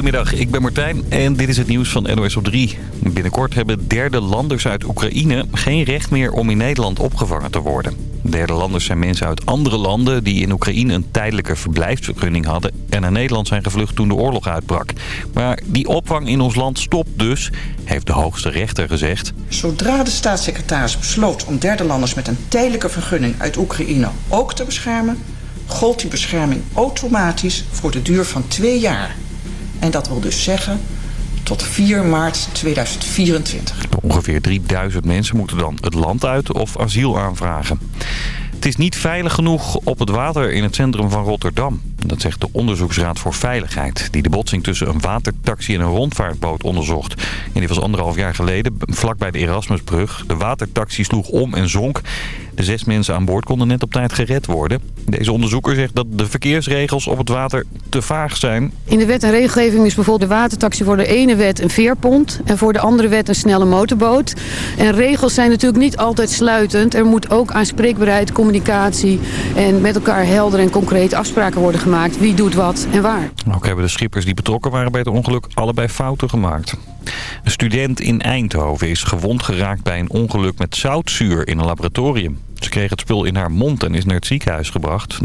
Goedemiddag, ik ben Martijn en dit is het nieuws van NOS op 3. Binnenkort hebben derde landers uit Oekraïne geen recht meer om in Nederland opgevangen te worden. Derde landers zijn mensen uit andere landen die in Oekraïne een tijdelijke verblijfsvergunning hadden... en naar Nederland zijn gevlucht toen de oorlog uitbrak. Maar die opvang in ons land stopt dus, heeft de hoogste rechter gezegd. Zodra de staatssecretaris besloot om derde landers met een tijdelijke vergunning uit Oekraïne ook te beschermen... gold die bescherming automatisch voor de duur van twee jaar. En dat wil dus zeggen tot 4 maart 2024. Ongeveer 3000 mensen moeten dan het land uit of asiel aanvragen. Het is niet veilig genoeg op het water in het centrum van Rotterdam. Dat zegt de Onderzoeksraad voor Veiligheid... die de botsing tussen een watertaxi en een rondvaartboot onderzocht. En die was anderhalf jaar geleden, vlakbij de Erasmusbrug. De watertaxi sloeg om en zonk. De zes mensen aan boord konden net op tijd gered worden. Deze onderzoeker zegt dat de verkeersregels op het water te vaag zijn. In de wet en regelgeving is bijvoorbeeld de watertaxi voor de ene wet een veerpont... en voor de andere wet een snelle motorboot. En regels zijn natuurlijk niet altijd sluitend. Er moet ook aanspreekbaarheid, communicatie en met elkaar helder en concreet afspraken worden gemaakt. Wie doet wat en waar. Ook hebben de schippers die betrokken waren bij het ongeluk allebei fouten gemaakt. Een student in Eindhoven is gewond geraakt bij een ongeluk met zoutzuur in een laboratorium. Ze kreeg het spul in haar mond en is naar het ziekenhuis gebracht.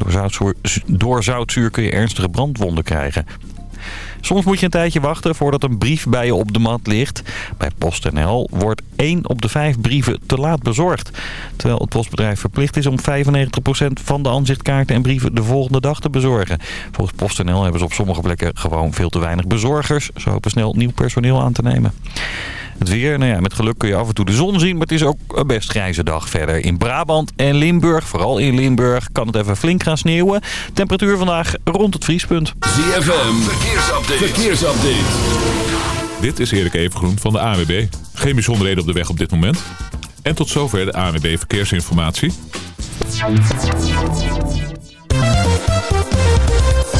Door zoutzuur, kun je ernstige brandwonden krijgen. Soms moet je een tijdje wachten voordat een brief bij je op de mat ligt. Bij PostNL wordt 1 op de 5 brieven te laat bezorgd. Terwijl het postbedrijf verplicht is om 95% van de aanzichtkaarten en brieven de volgende dag te bezorgen. Volgens PostNL hebben ze op sommige plekken gewoon veel te weinig bezorgers. Ze hopen snel nieuw personeel aan te nemen. Het weer, nou ja, met geluk kun je af en toe de zon zien, maar het is ook een best grijze dag verder. In Brabant en Limburg, vooral in Limburg, kan het even flink gaan sneeuwen. Temperatuur vandaag rond het vriespunt. ZFM, verkeersupdate. verkeersupdate. Dit is Erik Evengroen van de AWB. Geen bijzonderheden op de weg op dit moment. En tot zover de AWB Verkeersinformatie.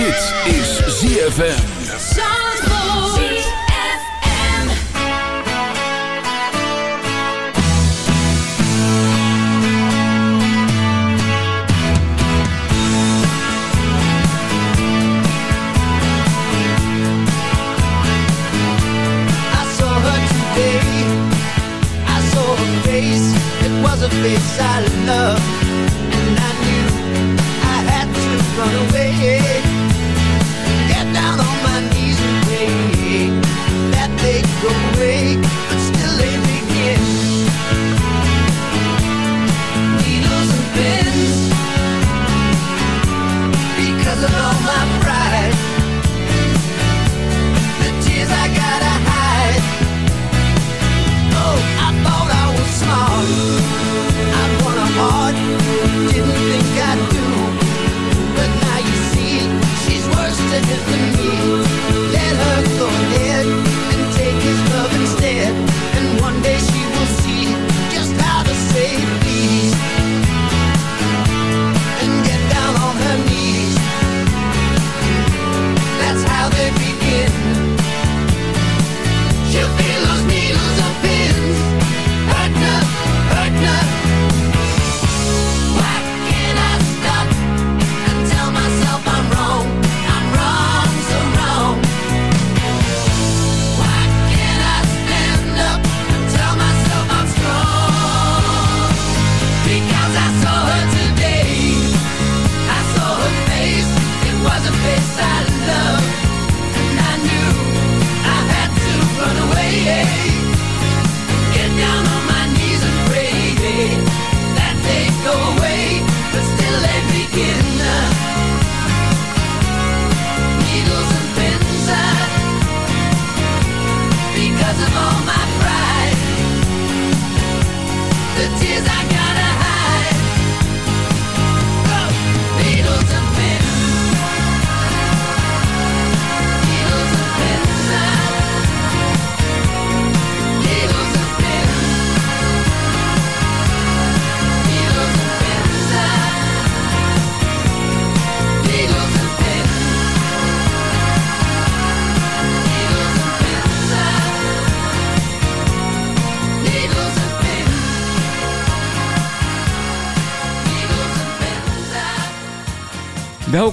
Dit is ZFM.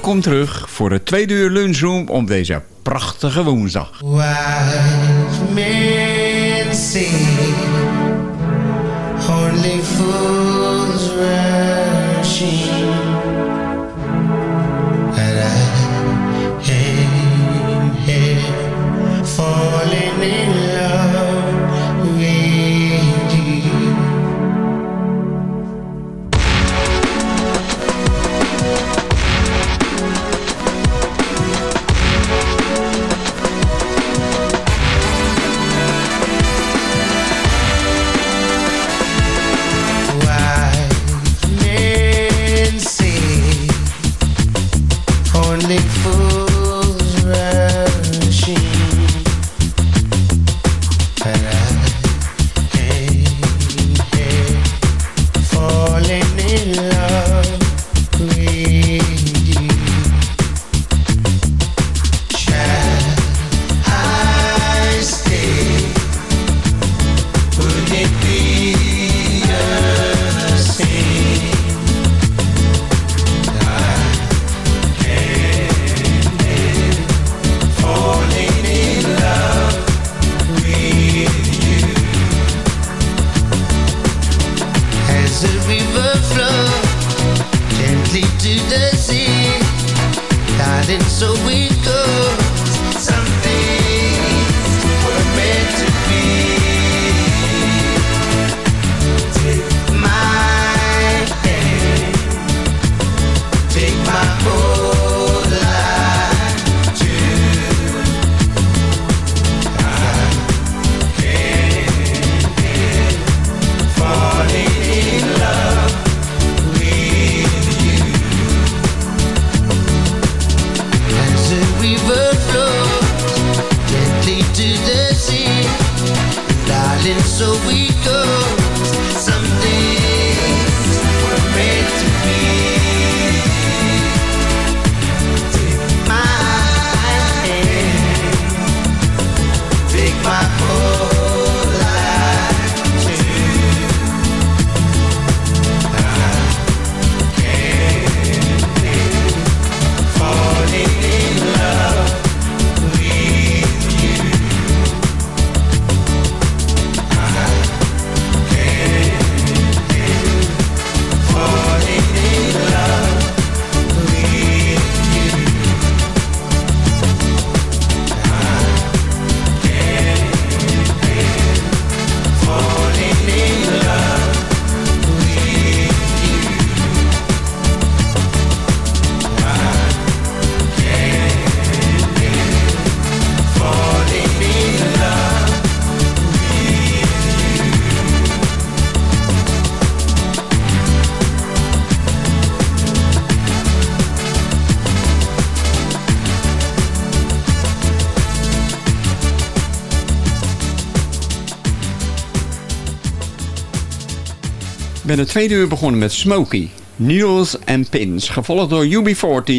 Welkom terug voor het tweede uur lunchroom op deze prachtige woensdag. Fools Het tweede uur begonnen met Smokey, Needles and Pins, gevolgd door UB40,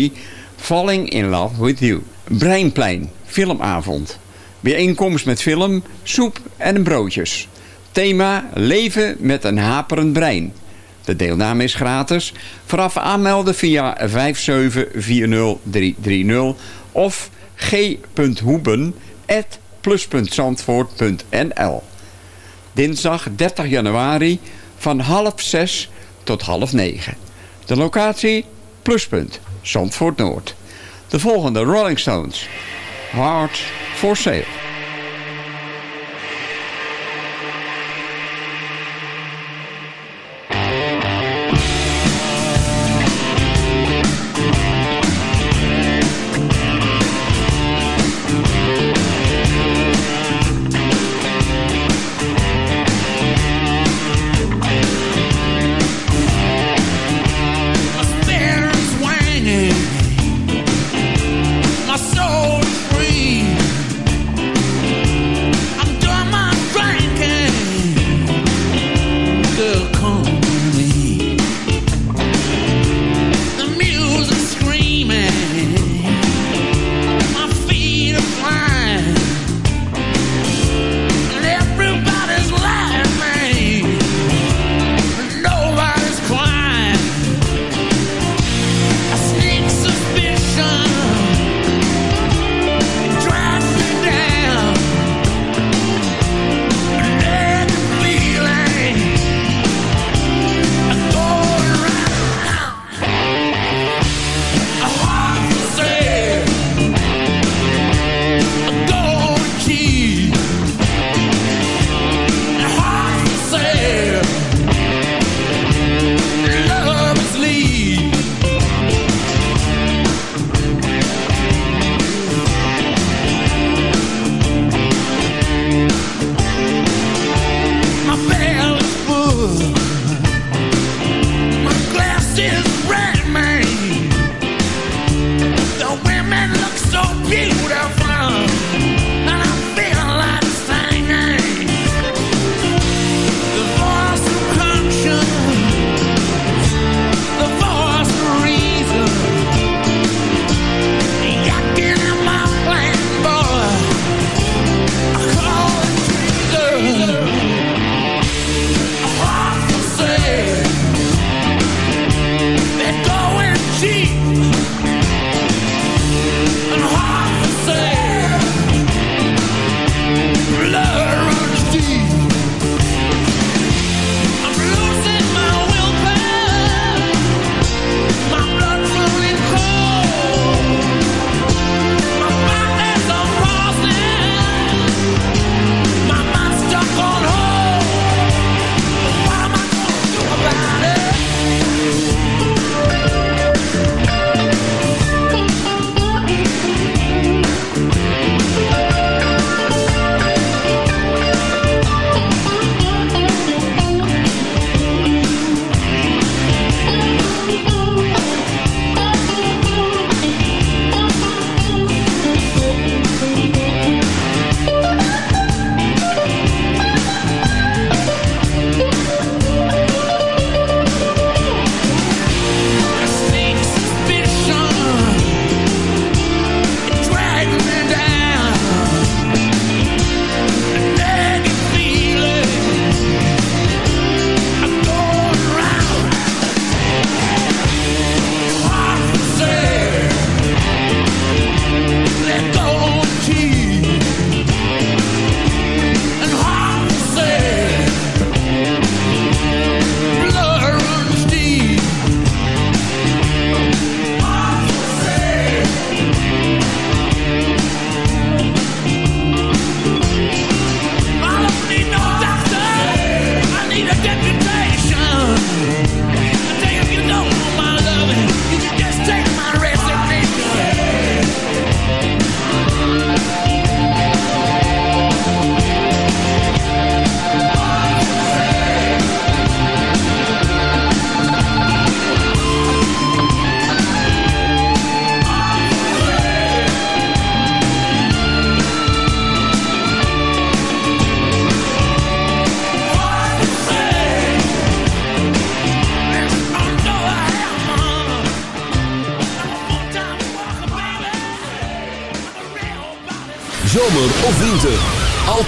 Falling in Love with You. Breinplein, filmavond. Bijeenkomst met film, soep en broodjes. Thema leven met een haperend brein. De deelname is gratis. Vooraf aanmelden via 5740330 of g.hoeben.plus.zandvoort.nl Dinsdag 30 januari van half zes tot half negen. De locatie Pluspunt, Zandvoort Noord. De volgende Rolling Stones. Hard for Sale.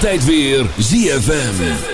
Tijd weer ZFM.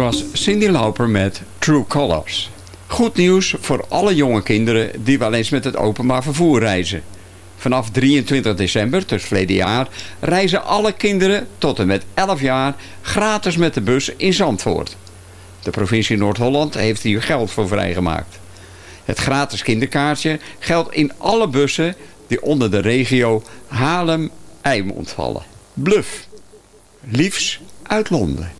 was Cindy Lauper met True Colors. Goed nieuws voor alle jonge kinderen die wel eens met het openbaar vervoer reizen. Vanaf 23 december, dus verleden jaar, reizen alle kinderen tot en met 11 jaar gratis met de bus in Zandvoort. De provincie Noord-Holland heeft hier geld voor vrijgemaakt. Het gratis kinderkaartje geldt in alle bussen die onder de regio Haarlem-Eimond vallen. Bluff. Liefs uit Londen.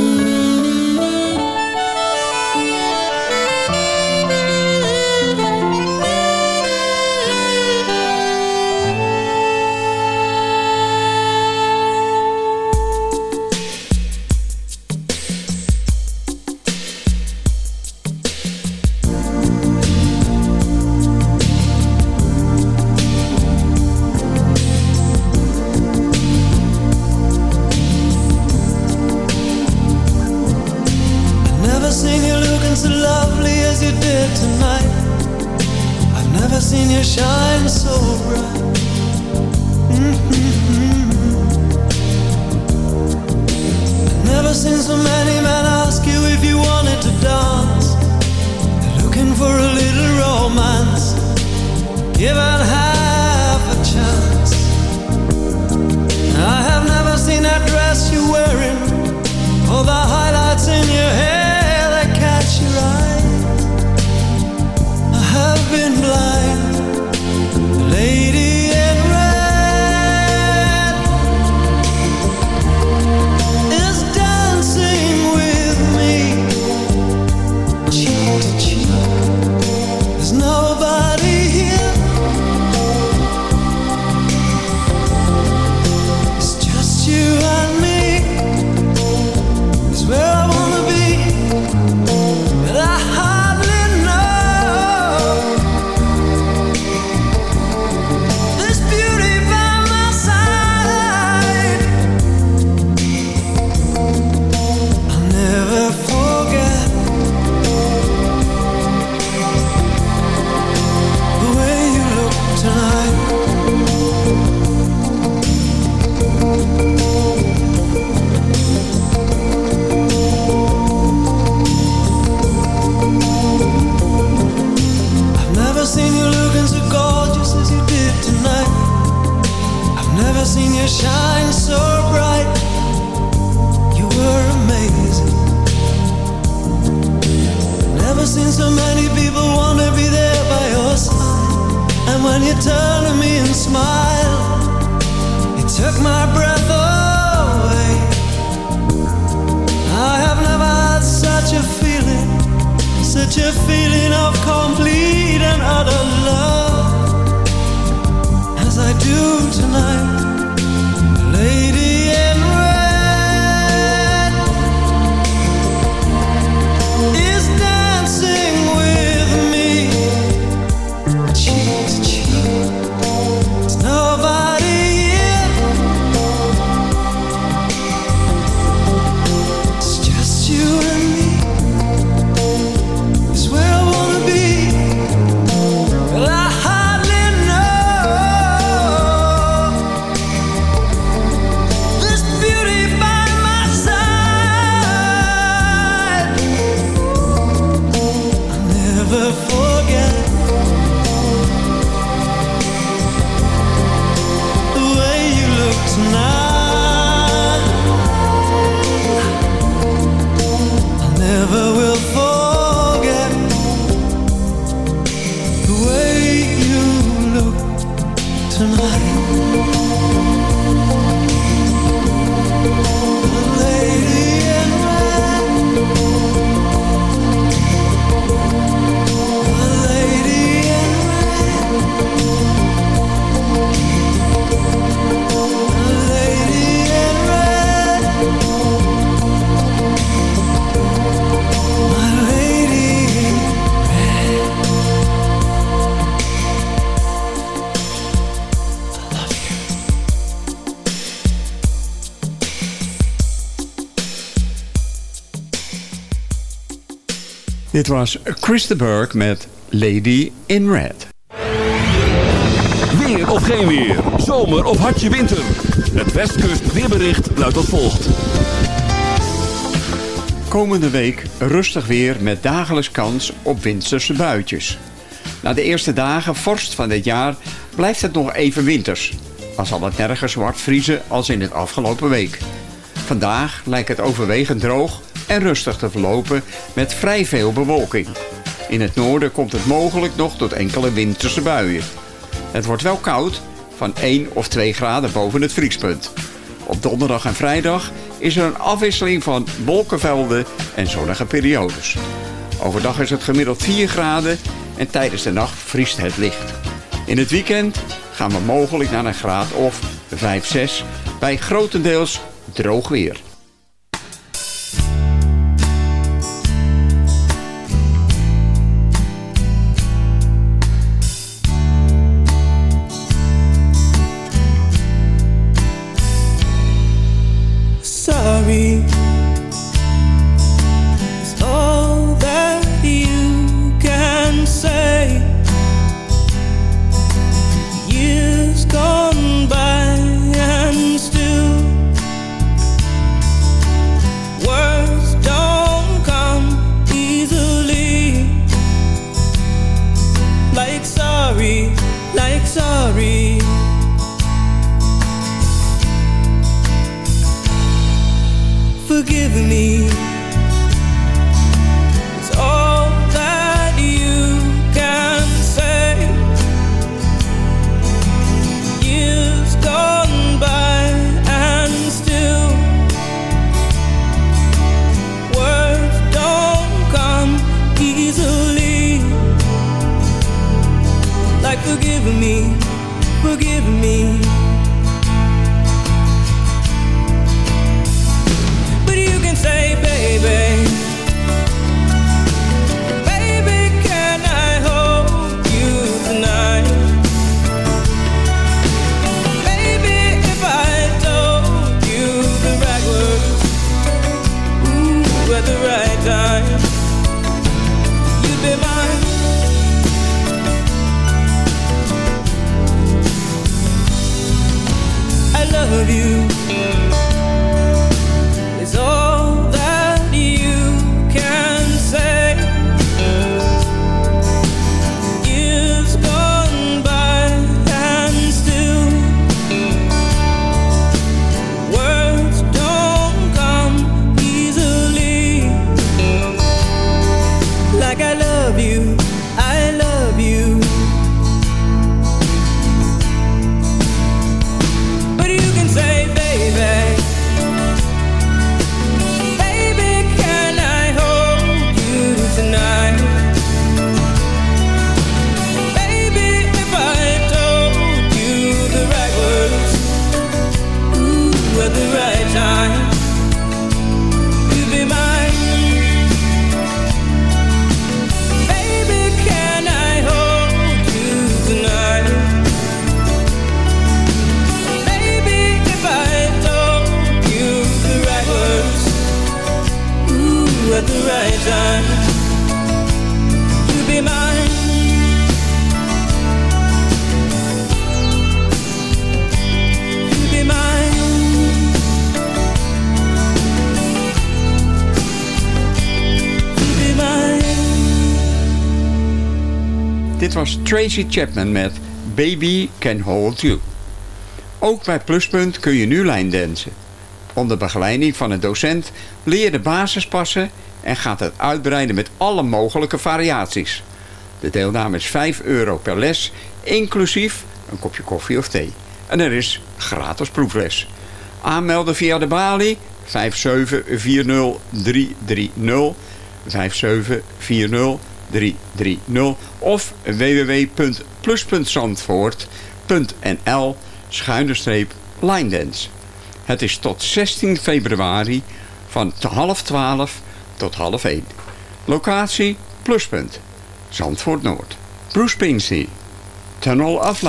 Dit was Chris de Burgh met Lady in Red. Weer of geen weer. Zomer of hartje winter. Het Westkust weerbericht luidt als volgt. Komende week rustig weer met dagelijks kans op winterse buitjes. Na de eerste dagen vorst van dit jaar blijft het nog even winters. Al zal het nergens zwart vriezen als in het afgelopen week. Vandaag lijkt het overwegend droog en rustig te verlopen met vrij veel bewolking. In het noorden komt het mogelijk nog tot enkele winterse buien. Het wordt wel koud, van 1 of 2 graden boven het vriespunt. Op donderdag en vrijdag is er een afwisseling van wolkenvelden en zonnige periodes. Overdag is het gemiddeld 4 graden en tijdens de nacht vriest het licht. In het weekend gaan we mogelijk naar een graad of 5, 6 bij grotendeels droog weer. Tracy Chapman met Baby Can Hold You. Ook bij Pluspunt kun je nu lijndansen. Onder begeleiding van een docent leer je de basispassen en gaat het uitbreiden met alle mogelijke variaties. De deelname is 5 euro per les, inclusief een kopje koffie of thee. En er is gratis proefles. Aanmelden via de balie 5740330 5740330 of www.plus.zandvoort.nl schuine streep line dance. Het is tot 16 februari van half 12 tot half 1. Locatie Pluspunt. Zandvoort Noord. Bruce Springsteen. Tunnel of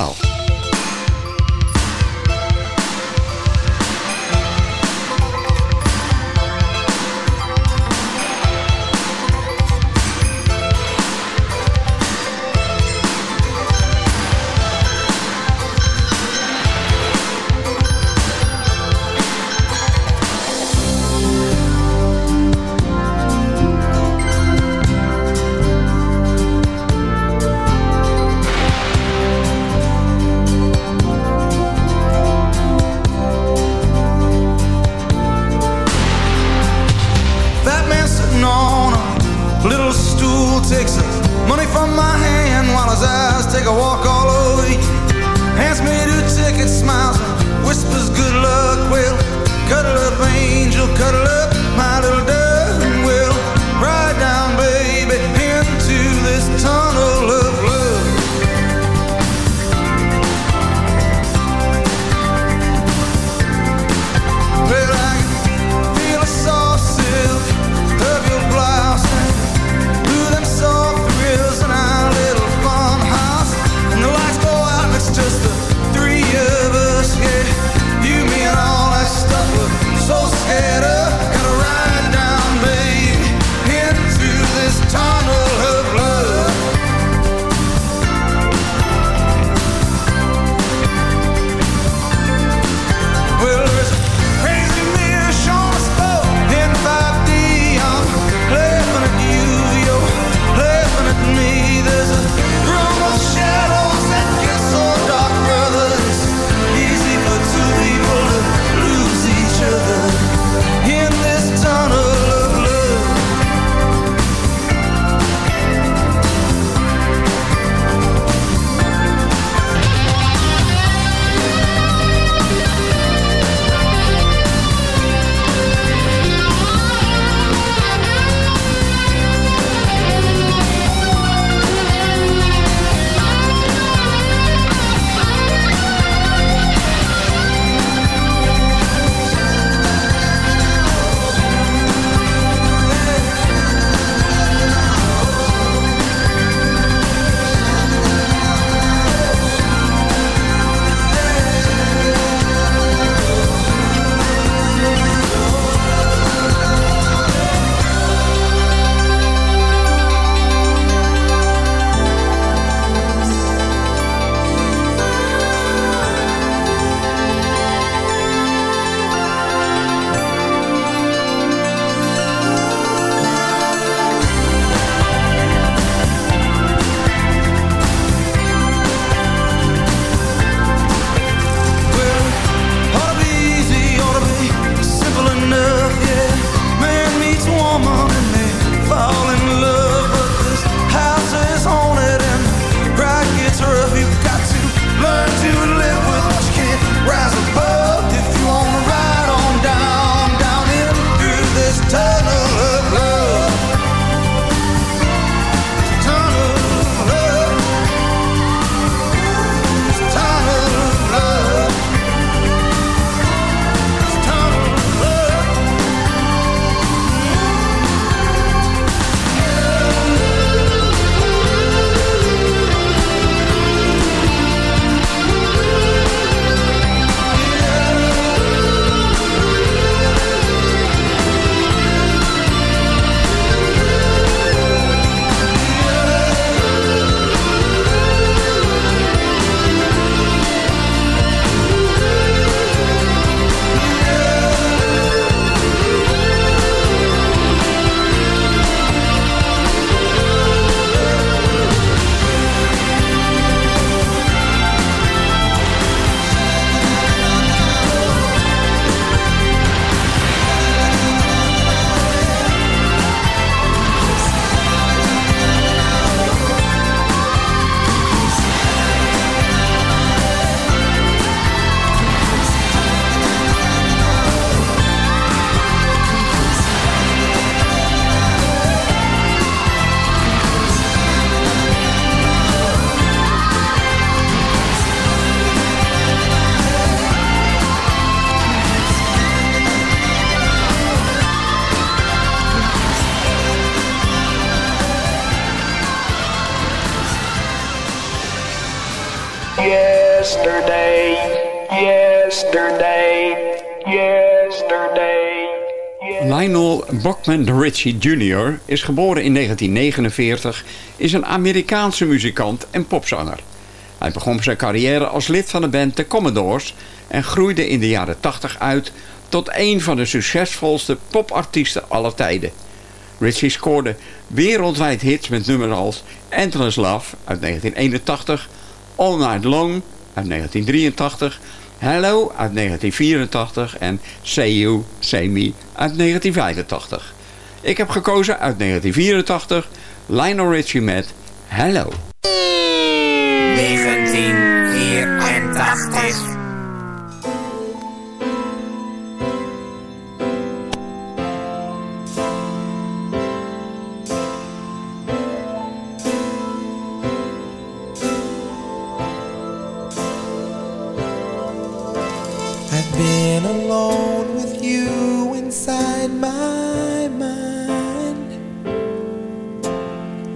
Ritchie Jr. is geboren in 1949, is een Amerikaanse muzikant en popzanger. Hij begon zijn carrière als lid van de band The Commodores en groeide in de jaren 80 uit tot een van de succesvolste popartiesten aller tijden. Ritchie scoorde wereldwijd hits met nummers als Endless Love uit 1981, All Night Long uit 1983, Hello uit 1984 en Say You, Say Me uit 1985. Ik heb gekozen uit 1984 Lionel Richie met Hello. 1984.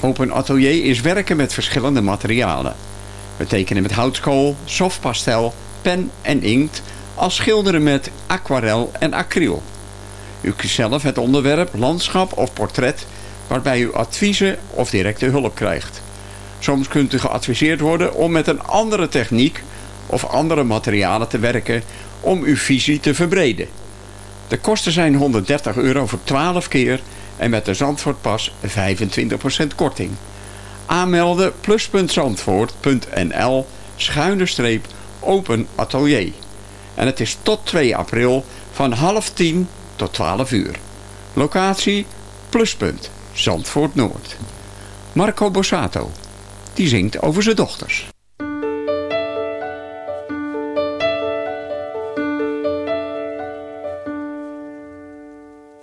Open atelier is werken met verschillende materialen. We tekenen met houtskool, softpastel, pen en inkt... als schilderen met aquarel en acryl. U kiest zelf het onderwerp, landschap of portret... waarbij u adviezen of directe hulp krijgt. Soms kunt u geadviseerd worden om met een andere techniek... of andere materialen te werken om uw visie te verbreden. De kosten zijn 130 euro voor 12 keer en met de Zandvoortpas 25% korting. Aanmelden plus.zandvoort.nl schuine streep open atelier. En het is tot 2 april van half 10 tot 12 uur. Locatie pluspunt Zandvoort Noord. Marco Bossato, die zingt over zijn dochters.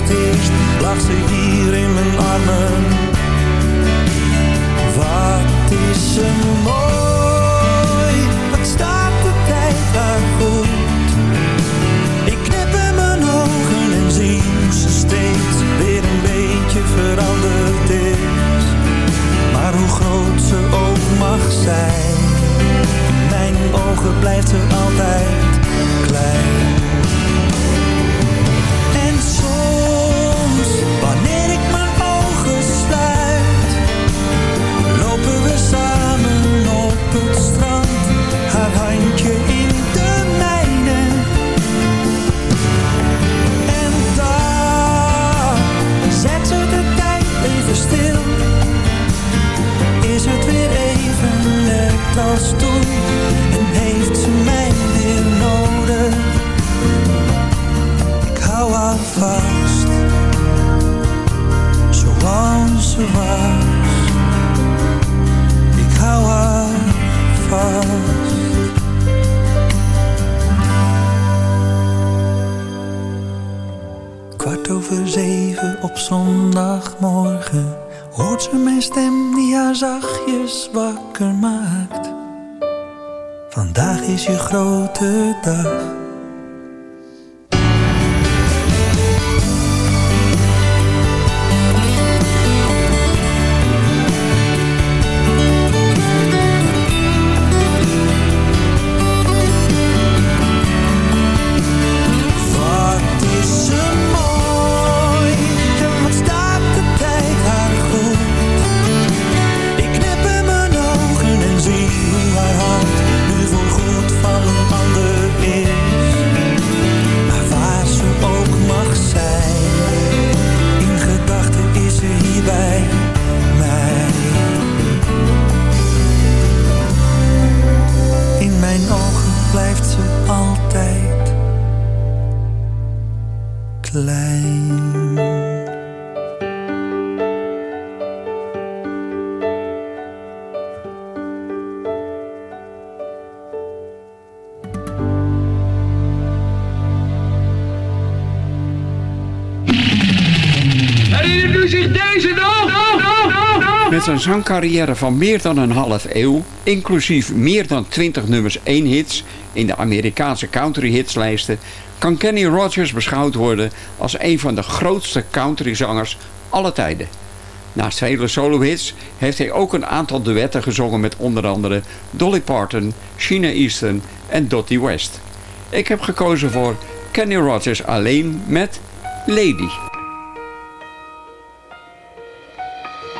Het eerst, lag ze hier in mijn armen. Wat is ze mooi, Zijn zangcarrière van meer dan een half eeuw, inclusief meer dan 20 nummers 1 hits in de Amerikaanse country hitslijsten, kan Kenny Rogers beschouwd worden als een van de grootste countryzangers aller tijden. Naast vele solo-hits heeft hij ook een aantal duetten gezongen met onder andere Dolly Parton, Sheena Easton en Dottie West. Ik heb gekozen voor Kenny Rogers alleen met Lady.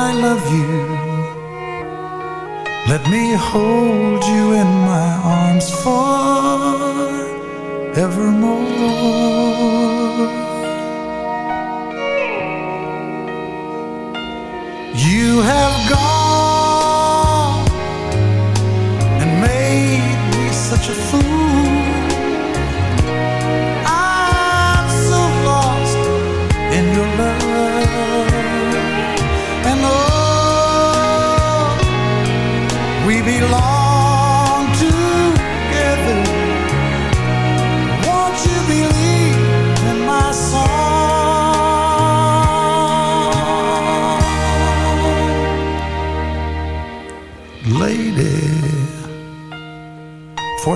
I love you. Let me hold you in my arms forevermore. You have gone and made me such a fool.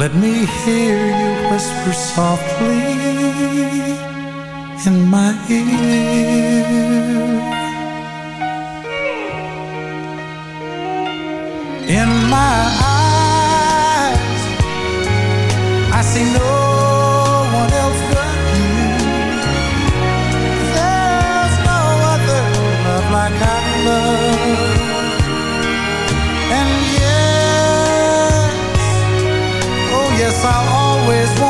Let me hear you whisper softly in my ear. In my eyes, I see no always want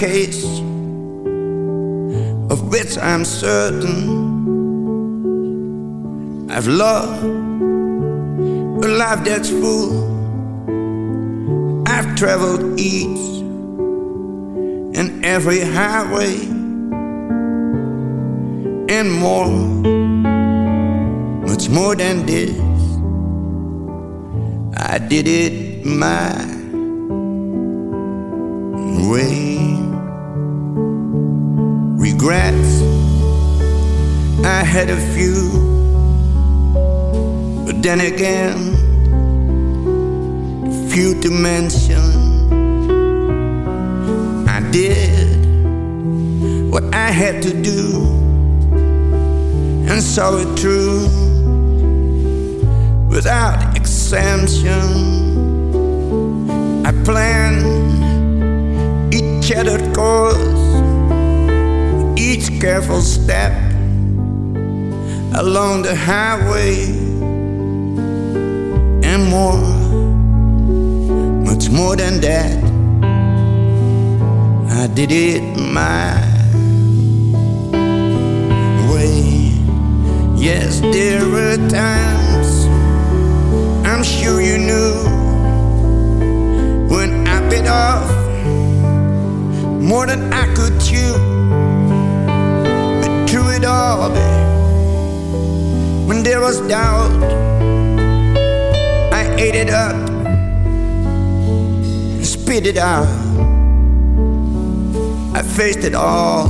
Case, of which I'm certain. I've loved a life that's full. I've traveled each and every highway and more, much more than this. I did it my way. Regrets, I had a few, but then again, few to mention. I did what I had to do and saw it through without exemption. I planned each charted course, each careful step along the highway and more, much more than that. I did it my way. Yes, there were times I'm sure you knew when I bit off more than I could chew. It all, babe, when there was doubt, I ate it up and spit it out. I faced it all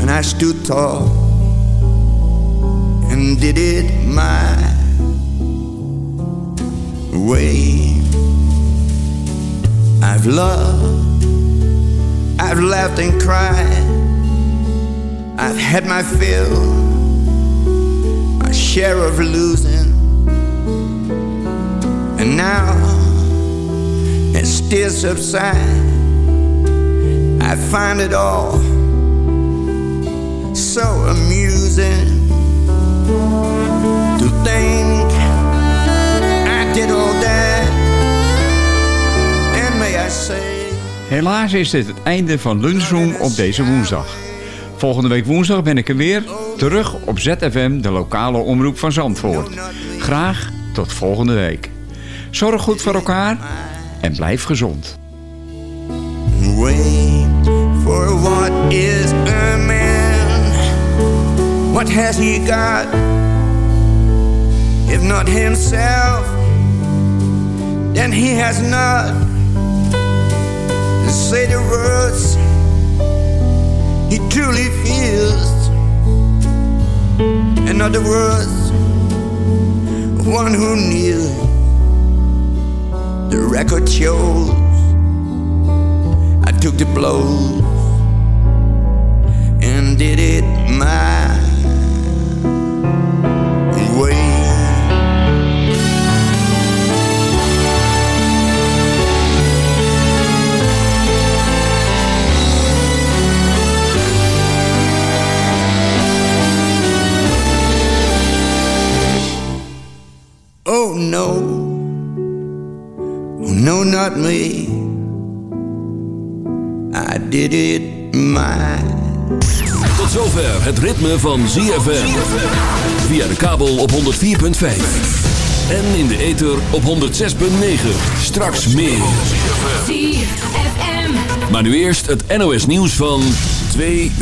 and I stood tall and did it my way. I've loved, I've laughed and cried, I've had my fill, my share of losing, and now it still subsides. I find it all so amusing to think I did all that, and may I say. Helaas is dit het einde van Lunchroom op deze woensdag. Volgende week woensdag ben ik er weer, terug op ZFM, de lokale omroep van Zandvoort. Graag tot volgende week. Zorg goed voor elkaar en blijf gezond. Wait for what is a man? What has he got? If not himself, then he has not. Truly feels. In other words, one who kneels. The record shows I took the blows and did it my no, oh no, not me. I did it my Tot zover het ritme van ZFM. Via de kabel op 104.5. En in de ether op 106.9. Straks meer. ZFM. Maar nu eerst het NOS nieuws van 2